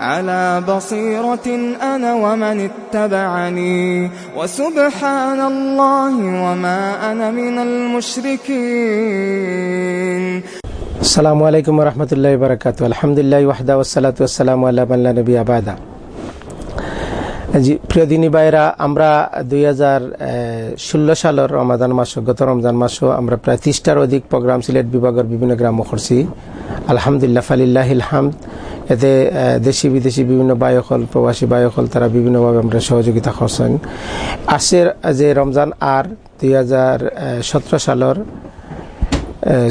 على بصيرة أنا ومن اتبعني وسبحان الله وما أنا من المشركين আসসালামু আলাইকুম রহমতুল্লাহ বারকাত আলহামদুলিল্লাহ ওয়াহদা ওসালাত ওসালাম আল্লাহ আল্লাহ নবী আবাদা জি প্রিয় দিনী ভাইরা আমরা দুই হাজার ষোলো সালের রমাদান মাস গত রমজান মাসও আমরা প্রায় ত্রিশটার অধিক প্রোগ্রাম সিলেট বিভাগের বিভিন্ন গ্রাম করছি আলহামদুলিল্লাহ ফালিল্লাহ হামদ এতে দেশি, বিদেশি বিভিন্ন বায়কল প্রবাসী বায়কল তারা বিভিন্নভাবে আমরা সহযোগিতা করছেন। আসের যে রমজান আর দুই হাজার সতেরো সালের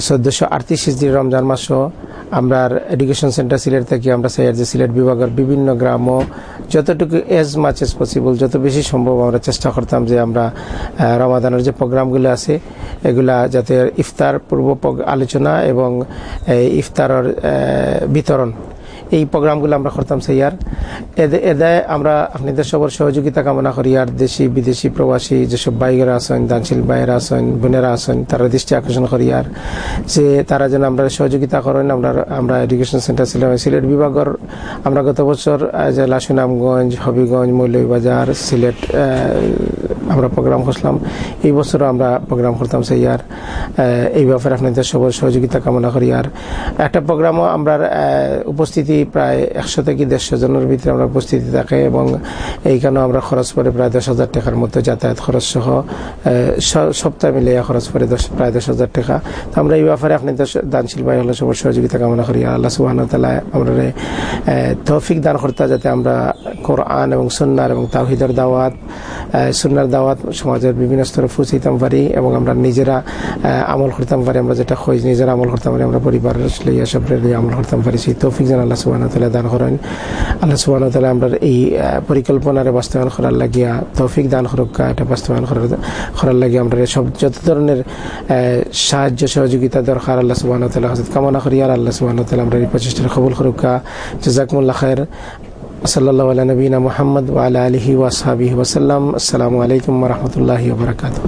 চোদ্দশো আটত্রিশ হিজড়ি রমজান মাসও আমরা এডুকেশন সেন্টার সিলেট থেকে আমরা চাই যে সিলেট বিভাগের বিভিন্ন গ্রামও যতটুকু এজ মাচ এজ পসিবল যত বেশি সম্ভব আমরা চেষ্টা করতাম যে আমরা রমাদানের যে প্রোগ্রামগুলো আছে, এগুলা যাতে ইফতার পূর্ব আলোচনা এবং ইফতারের বিতরণ এই প্রোগ্রামগুলো আমরা করতাম সেইয়ার এদে এদে আমরা আপনাদের সবার সহযোগিতা কামনা করি, আর দেশি, বিদেশি প্রবাসী যেসব বাইকেরা আছেন, দানশীল ভাইয়েরা আছেন, বোনেরা আছেন, তারা দৃষ্টি আকর্ষণ করি, আর যে তারা যেন আমরা সহযোগিতা করেন, আমরা আমরা এডুকেশন সেন্টার ছিলাম সিলেট বিভাগের আমরা গত বছর জেলা সুনামগঞ্জ হবিগঞ্জ, মৌলভীবাজার, সিলেট আমরা প্রোগ্রাম করলাম এই বছরও আমরা প্রোগ্রাম করতাম সেই আর এই ব্যাপারে আপনাদের সবার সহযোগিতা কামনা করি। আর একটা প্রোগ্রামও আমরা উপস্থিতি প্রায় একশো থেকে দেড়শো জনের ভিতরে আমরা উপস্থিতি থাকে এবং এইখানেও আমরা খরচ পড়ে প্রায় দশ হাজার টাকার মতো যাতায়াত খরচ সহ সপ্তাহ মিলে খরচ পড়ে দশ, প্রায় দশ হাজার টাকা। তো আমরা এই ব্যাপারে আপনাদের দানশীল ভাই হলে সবার সহযোগিতা কামনা করি। আর আল্লাহ সুবাহ আমরা তৌফিক দান করতে যাতে আমরা কোরআন এবং সুন্নার এবং তাহিদের দাওয়াত আহ, সুন্নার দাওয়াত সমাজের বিভিন্ন স্তরে পৌঁছাইতাম পারি এবং আমরা নিজেরা আমল করতাম পারি। আমরা যেটা খোঁজ নিজেরা আমল করতাম পারি। আমরা পরিবারের লইয়া সব লইয়া আমল করতাম পারি। সেই তৌফিক যেন আল্লাহ সুবাহ তালা দান করেন। আল্লাহ সুবাহ তালা আমরা এই পরিকল্পনার বাস্তবায়ন করার লাগিয়া তৌফিক দান সুরক্ষা এটা বাস্তবায়ন করার করার লাগিয়া আমরা সব যত ধরনের সাহায্য সহযোগিতা দরকার আল্লাহ সুবাহ তালা হজরত কামনা করি। আর আল্লাহ সুবাহ তালা আমরা এই প্রচেষ্টার কবুল সুরক্ষা জাজাকুমুল্লাহ খায়ের صلی اللہ علیہ نبینہ محمد وعلیٰ علیہ وصحابہ وسلم. السلام علیکم ورحمۃ اللہ وبرکاتہ.